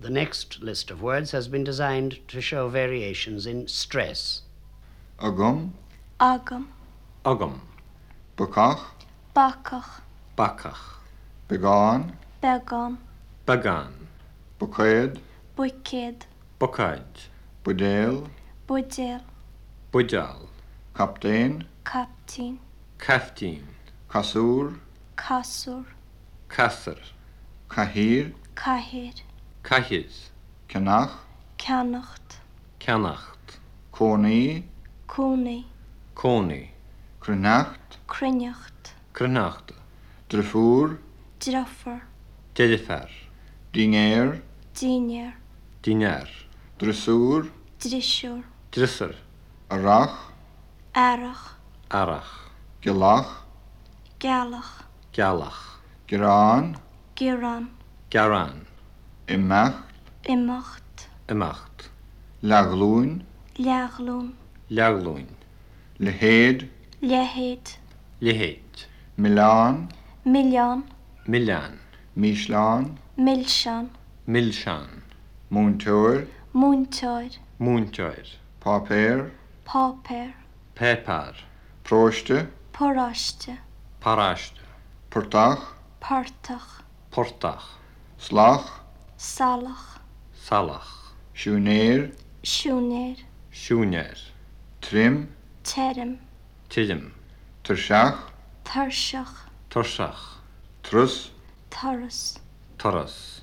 The next list of words has been designed to show variations in stress. agam, agam, Agam. bacach, bacach, Bacach. began, began, Bagan. bucaid, buicid, Bucaid. budale, budil, Bujal. captain, captain, Caftin. Kasur, casur, Casser. Kahir, cahir, Cahiz. canach, canacht, Canacht. coni, cúni, Coney. crunacht, crinnecht, Crenacht. drefur, draffer, Delifer. dingair, diner, Dinar. dressur, drisur, Drisser. arach, arach, Arach. gelach, galach, Galach. giran, giran, Garan. Imacht. Imacht. Imacht. Leaghlún. Leaghlún. Leaghlún. Lehéad. Lehéad. Lehéad. Milán. Milán. Milán. Mísláán. Milsán. Milsán. Múntóir. Múntóir. Múntóir. Papéir. Papéir. Pepar. Próiste. Poráiste. Paráiste. Portach. Partach. Portach. Slach. Salach. Salach. Siúnéir? Siúnéir. Siúnéir. Trim? Terim. Tilim. Tursach? Tursach. Tursach. Trus? Taras. Taras.